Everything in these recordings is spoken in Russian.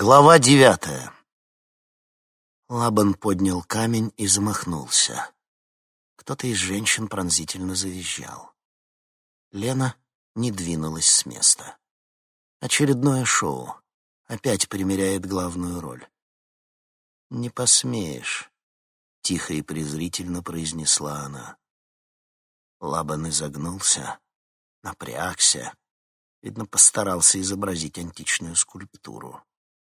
Глава девятая. Лабан поднял камень и замахнулся. Кто-то из женщин пронзительно завизжал. Лена не двинулась с места. Очередное шоу. Опять примеряет главную роль. «Не посмеешь», — тихо и презрительно произнесла она. Лабан изогнулся, напрягся, видно, постарался изобразить античную скульптуру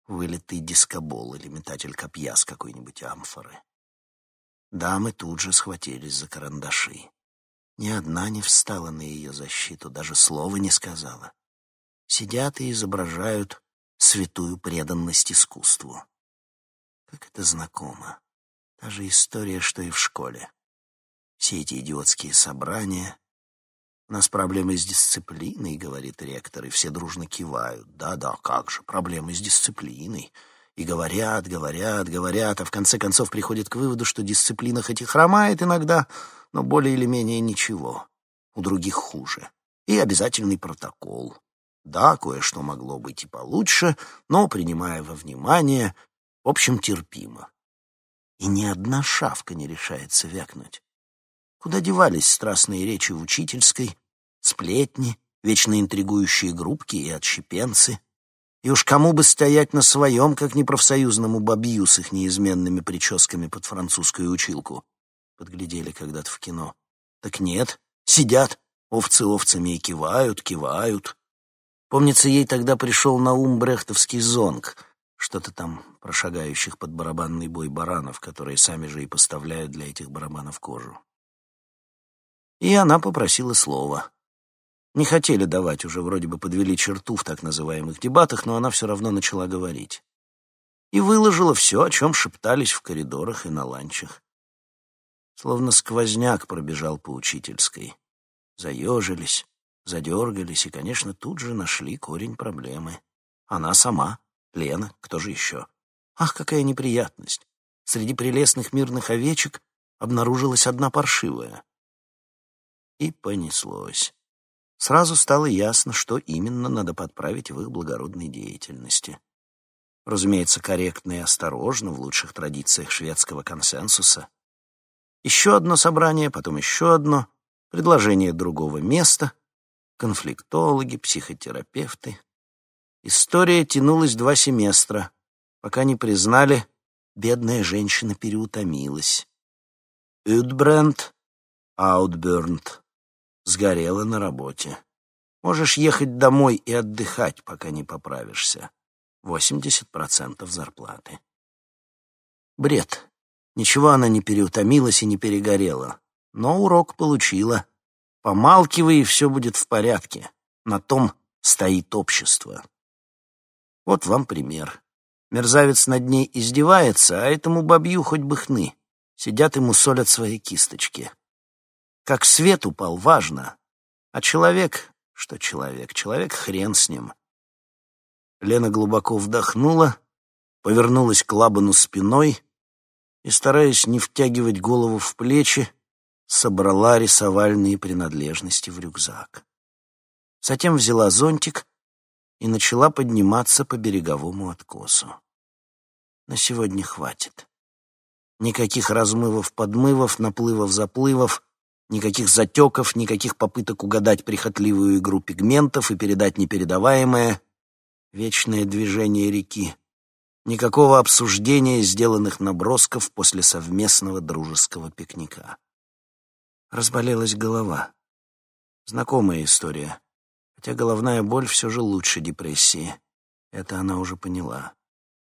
вылитый дискобол или метатель копья с какой-нибудь амфоры. Дамы тут же схватились за карандаши. Ни одна не встала на ее защиту, даже слова не сказала. Сидят и изображают святую преданность искусству. Как это знакомо. Та же история, что и в школе. Все эти идиотские собрания, «У нас проблемы с дисциплиной», — говорит ректор, и все дружно кивают. «Да-да, как же, проблемы с дисциплиной». И говорят, говорят, говорят, а в конце концов приходят к выводу, что дисциплина хоть и хромает иногда, но более или менее ничего. У других хуже. И обязательный протокол. Да, кое-что могло быть и получше, но, принимая во внимание, в общем, терпимо. И ни одна шавка не решается вякнуть. Куда девались страстные речи в учительской, сплетни, вечно интригующие группки и отщепенцы? И уж кому бы стоять на своем, как непрофсоюзному бабью с их неизменными прическами под французскую училку? Подглядели когда-то в кино. Так нет, сидят, овцы овцами и кивают, кивают. Помнится, ей тогда пришел на ум брехтовский зонг, что-то там про шагающих под барабанный бой баранов, которые сами же и поставляют для этих барабанов кожу и она попросила слова. Не хотели давать, уже вроде бы подвели черту в так называемых дебатах, но она все равно начала говорить. И выложила все, о чем шептались в коридорах и на ланчах. Словно сквозняк пробежал по учительской. Заежились, задергались и, конечно, тут же нашли корень проблемы. Она сама, Лена, кто же еще? Ах, какая неприятность! Среди прелестных мирных овечек обнаружилась одна паршивая. И понеслось. Сразу стало ясно, что именно надо подправить в их благородной деятельности. Разумеется, корректно и осторожно, в лучших традициях шведского консенсуса. Еще одно собрание, потом еще одно, предложение другого места, конфликтологи, психотерапевты. История тянулась два семестра, пока не признали, бедная женщина переутомилась. Удбренд, Аутбернт сгорела на работе. Можешь ехать домой и отдыхать, пока не поправишься. 80% зарплаты. Бред. Ничего она не переутомилась и не перегорела. Но урок получила. Помалкивай, и все будет в порядке. На том стоит общество. Вот вам пример. Мерзавец над ней издевается, а этому бабью хоть бы хны. Сидят ему солят свои кисточки. Как свет упал, важно. А человек... Что человек? Человек хрен с ним. Лена глубоко вдохнула, повернулась к Лабану спиной и, стараясь не втягивать голову в плечи, собрала рисовальные принадлежности в рюкзак. Затем взяла зонтик и начала подниматься по береговому откосу. На сегодня хватит. Никаких размывов-подмывов, наплывов-заплывов, Никаких затеков, никаких попыток угадать прихотливую игру пигментов и передать непередаваемое. Вечное движение реки. Никакого обсуждения сделанных набросков после совместного дружеского пикника. Разболелась голова. Знакомая история. Хотя головная боль все же лучше депрессии. Это она уже поняла.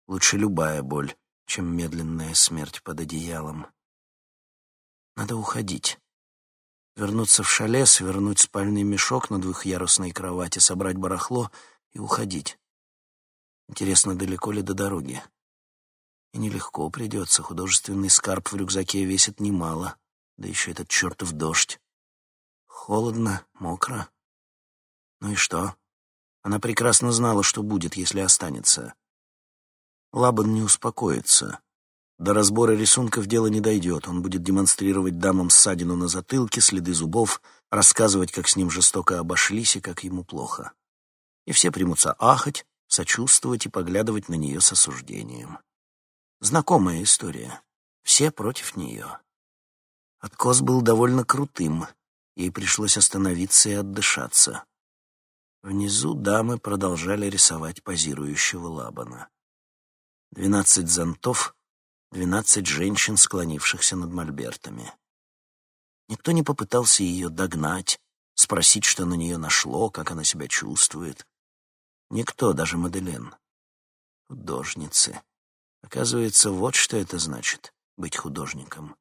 Лучше любая боль, чем медленная смерть под одеялом. Надо уходить. Вернуться в шале, свернуть спальный мешок на двухъярусной кровати, собрать барахло и уходить. Интересно, далеко ли до дороги? И нелегко придется. Художественный скарб в рюкзаке весит немало. Да еще этот чертов дождь. Холодно, мокро. Ну и что? Она прекрасно знала, что будет, если останется. Лабан не успокоится. До разбора рисунков дело не дойдет. Он будет демонстрировать дамам ссадину на затылке, следы зубов, рассказывать, как с ним жестоко обошлись и как ему плохо. И все примутся ахать, сочувствовать и поглядывать на нее с осуждением. Знакомая история. Все против нее. Откос был довольно крутым. Ей пришлось остановиться и отдышаться. Внизу дамы продолжали рисовать позирующего Лабана. Двенадцать зонтов, двенадцать женщин, склонившихся над мольбертами. Никто не попытался ее догнать, спросить, что на нее нашло, как она себя чувствует. Никто, даже Маделен. Художницы. Оказывается, вот что это значит — быть художником.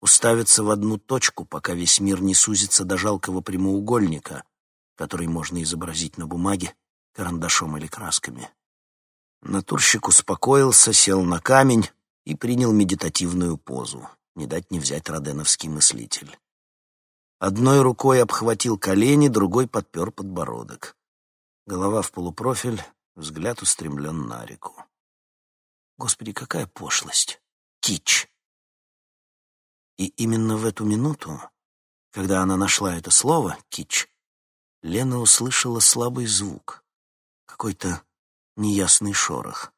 Уставиться в одну точку, пока весь мир не сузится до жалкого прямоугольника, который можно изобразить на бумаге карандашом или красками. Натурщик успокоился, сел на камень и принял медитативную позу. Не дать не взять роденовский мыслитель. Одной рукой обхватил колени, другой подпер подбородок. Голова в полупрофиль, взгляд устремлен на реку. Господи, какая пошлость! Кич! И именно в эту минуту, когда она нашла это слово «кич», Лена услышала слабый звук, какой-то неясный шорох.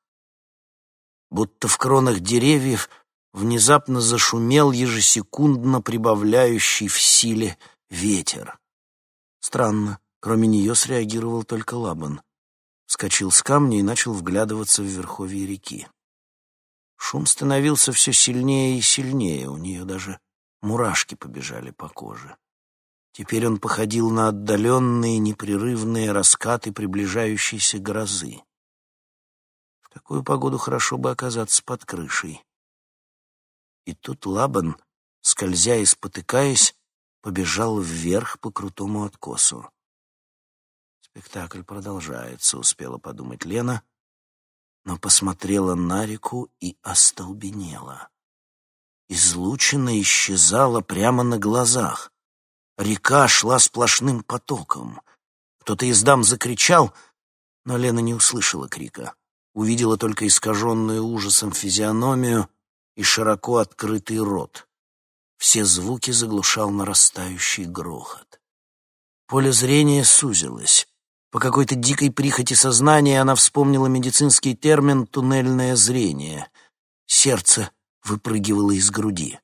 Будто в кронах деревьев внезапно зашумел ежесекундно прибавляющий в силе ветер. Странно, кроме нее среагировал только Лабан. Вскочил с камня и начал вглядываться в верховье реки. Шум становился все сильнее и сильнее, у нее даже мурашки побежали по коже. Теперь он походил на отдаленные непрерывные раскаты приближающейся грозы. Такую погоду хорошо бы оказаться под крышей. И тут Лабан, скользя и спотыкаясь, побежал вверх по крутому откосу. Спектакль продолжается, успела подумать Лена, но посмотрела на реку и остолбенела. Излучина исчезала прямо на глазах. Река шла сплошным потоком. Кто-то из дам закричал, но Лена не услышала крика. Увидела только искаженную ужасом физиономию и широко открытый рот. Все звуки заглушал нарастающий грохот. Поле зрения сузилось. По какой-то дикой прихоти сознания она вспомнила медицинский термин «туннельное зрение». Сердце выпрыгивало из груди.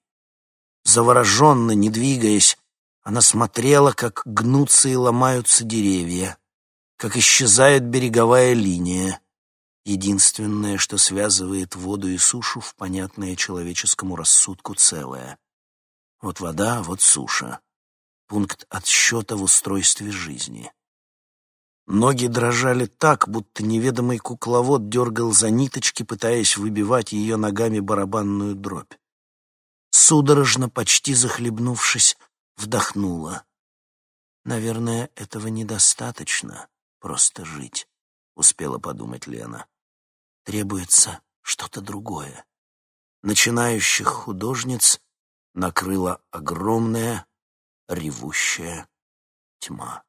Завороженно, не двигаясь, она смотрела, как гнутся и ломаются деревья, как исчезает береговая линия, единственное, что связывает воду и сушу в понятное человеческому рассудку целое. Вот вода, вот суша. Пункт отсчета в устройстве жизни. Ноги дрожали так, будто неведомый кукловод дергал за ниточки, пытаясь выбивать ее ногами барабанную дробь. Судорожно, почти захлебнувшись, вдохнула. «Наверное, этого недостаточно, просто жить», — успела подумать Лена. «Требуется что-то другое». Начинающих художниц накрыла огромная ревущая тьма.